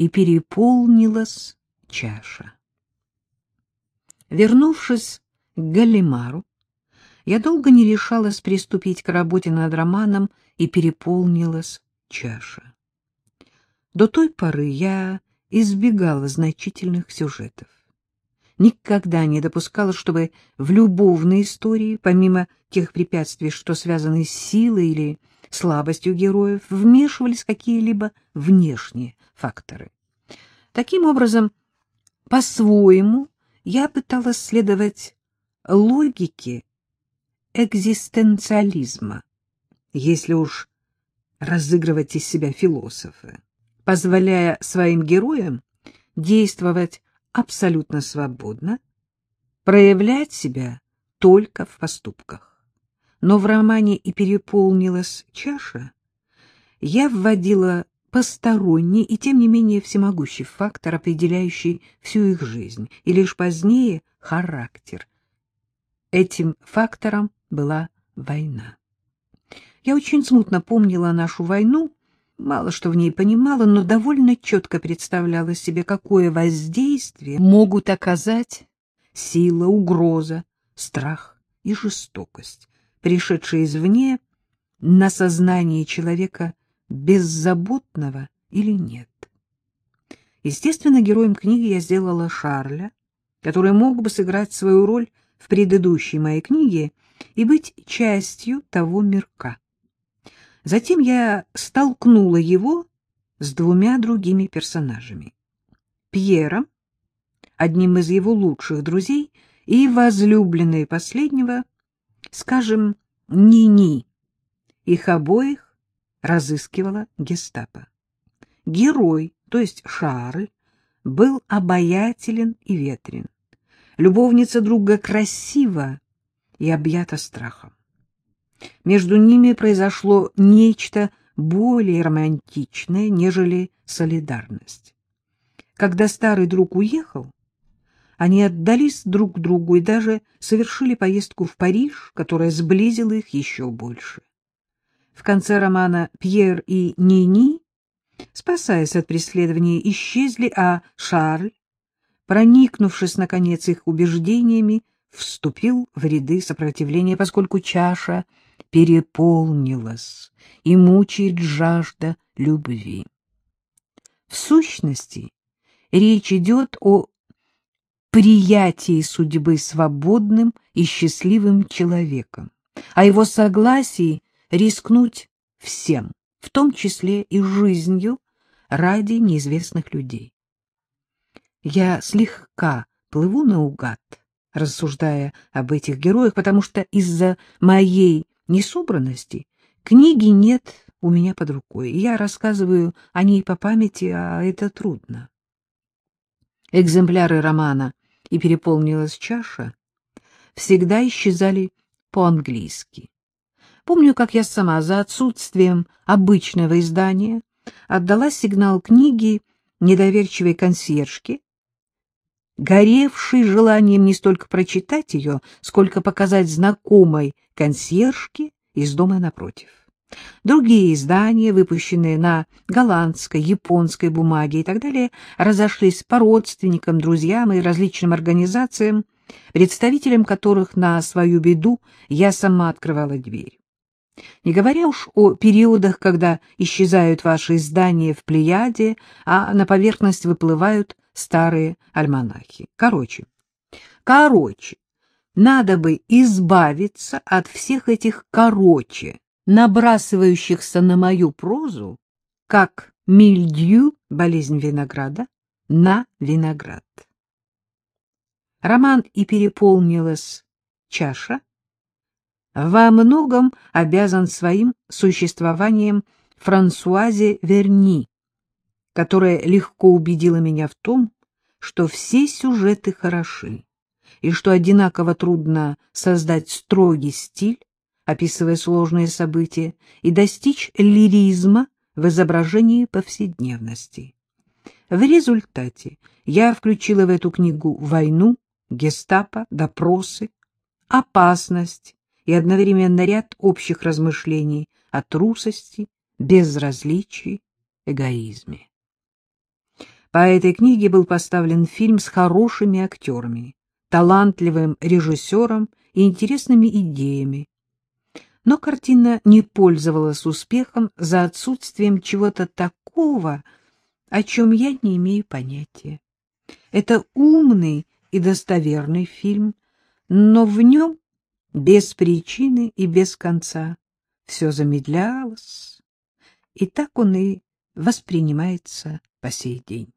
и переполнилась чаша. Вернувшись к Галимару, я долго не решалась приступить к работе над романом, и переполнилась чаша. До той поры я избегала значительных сюжетов. Никогда не допускала, чтобы в любовной истории, помимо тех препятствий, что связаны с силой или слабостью героев, вмешивались какие-либо внешние факторы. Таким образом, по-своему, я пыталась следовать логике экзистенциализма, если уж разыгрывать из себя философа, позволяя своим героям действовать абсолютно свободно, проявлять себя только в поступках. Но в романе «И переполнилась чаша» я вводила посторонний и, тем не менее, всемогущий фактор, определяющий всю их жизнь, и лишь позднее — характер. Этим фактором была война. Я очень смутно помнила нашу войну, мало что в ней понимала, но довольно четко представляла себе, какое воздействие могут оказать сила, угроза, страх и жестокость, пришедшие извне на сознание человека беззаботного или нет. Естественно, героем книги я сделала Шарля, который мог бы сыграть свою роль в предыдущей моей книге и быть частью того мирка. Затем я столкнула его с двумя другими персонажами. Пьером, одним из его лучших друзей, и возлюбленной последнего, скажем, Нини. Их обоих разыскивала гестапо. Герой, то есть Шарль, был обаятелен и ветрен. Любовница друга красива и объята страхом. Между ними произошло нечто более романтичное, нежели солидарность. Когда старый друг уехал, они отдались друг другу и даже совершили поездку в Париж, которая сблизила их еще больше. В конце романа Пьер и Нини, спасаясь от преследования, исчезли, а Шарль, проникнувшись, наконец, их убеждениями, вступил в ряды сопротивления, поскольку чаша — переполнилась и мучает жажда любви. В сущности, речь идет о приятии судьбы свободным и счастливым человеком, о его согласии рискнуть всем, в том числе и жизнью, ради неизвестных людей. Я слегка плыву наугад, рассуждая об этих героях, потому что из-за моей несобранности книги нет у меня под рукой, и я рассказываю о ней по памяти, а это трудно. Экземпляры романа «И переполнилась чаша» всегда исчезали по-английски. Помню, как я сама за отсутствием обычного издания отдала сигнал книги недоверчивой консьержке, горевший желанием не столько прочитать ее, сколько показать знакомой консьержке из дома напротив. Другие издания, выпущенные на голландской, японской бумаге и так далее, разошлись по родственникам, друзьям и различным организациям, представителям которых на свою беду я сама открывала дверь. Не говоря уж о периодах, когда исчезают ваши издания в плеяде, а на поверхность выплывают старые альманахи. Короче, короче, надо бы избавиться от всех этих короче, набрасывающихся на мою прозу, как мильдью, болезнь винограда, на виноград. Роман и переполнилась чаша, во многом обязан своим существованием Франсуазе Верни, которая легко убедила меня в том, что все сюжеты хороши, и что одинаково трудно создать строгий стиль, описывая сложные события, и достичь лиризма в изображении повседневности. В результате я включила в эту книгу войну, гестапо, допросы, опасность и одновременно ряд общих размышлений о трусости, безразличии, эгоизме. По этой книге был поставлен фильм с хорошими актерами, талантливым режиссером и интересными идеями. Но картина не пользовалась успехом за отсутствием чего-то такого, о чем я не имею понятия. Это умный и достоверный фильм, но в нем без причины и без конца все замедлялось, и так он и воспринимается по сей день.